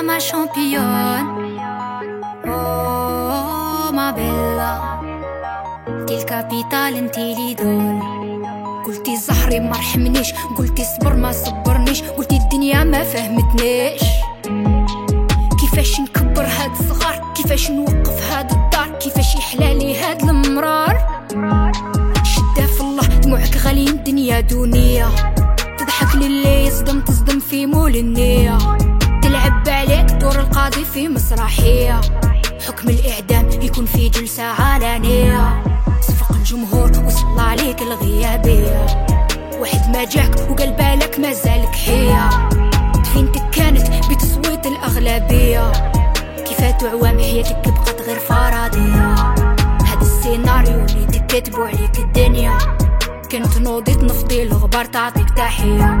va ma championne Oh ma bella انتي ال capitale انتي l'idole قلتي زهري ما رحمنيش قلتي صبر ما صبرنيش قلتي الدنيا ما فهمتنيش كيفاش نكبر هاد الصغار كيفاش نوقف هاد الدار كيفاش يحلالي هاد المرار شدة في الله دموعك غاليين دنيا يصدم مول النية. تلعب عليك دور القاضي في مسرحية. حكم الإعدام يكون في جلسة علانية. صفق الجمهور وصلى عليك الغيابية واحد ما جاك وقال بالك مازالك حية. دفينتك كانت بتصويت الأغلبية. كيفات عوام حياتك بقات غير فرضية هاد السيناريو اللي تكتبوا عليك الدنيا. كنت نوضي تنفضي الغبار تعطيك تحية.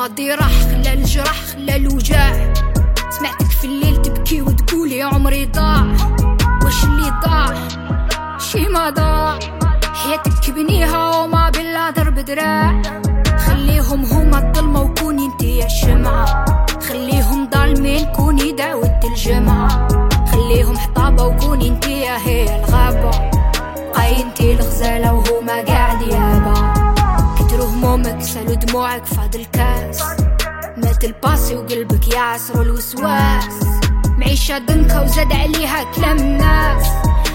الماضي راح خلى الجرح خلى الوجاع. سمعتك في الليل تبكي وتقولي عمري ضاع. واش اللي ضاع؟ شي ما ضاع. حياتك بنيها وما بالله ضرب دراع. خليهم هما الظلمة وكوني انتي الشمعة خليهم ظالمين كوني دعوة الجمعة خليهم حطابة وكوني انتي هي الغابة. بقاي انتي الغزالة وهما دموعك فاض الكاس. مات ال passé وقلبك يعصر الوسواس. معيشة ضنكة وزاد عليها كلام الناس.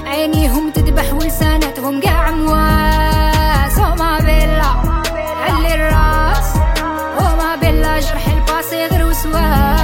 عينيهم تذبح ولسانتهم قاع مواس و ma bella علي الراس. و ma bella جرح ال passé غير وسواس.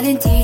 Valentine.